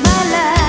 my life.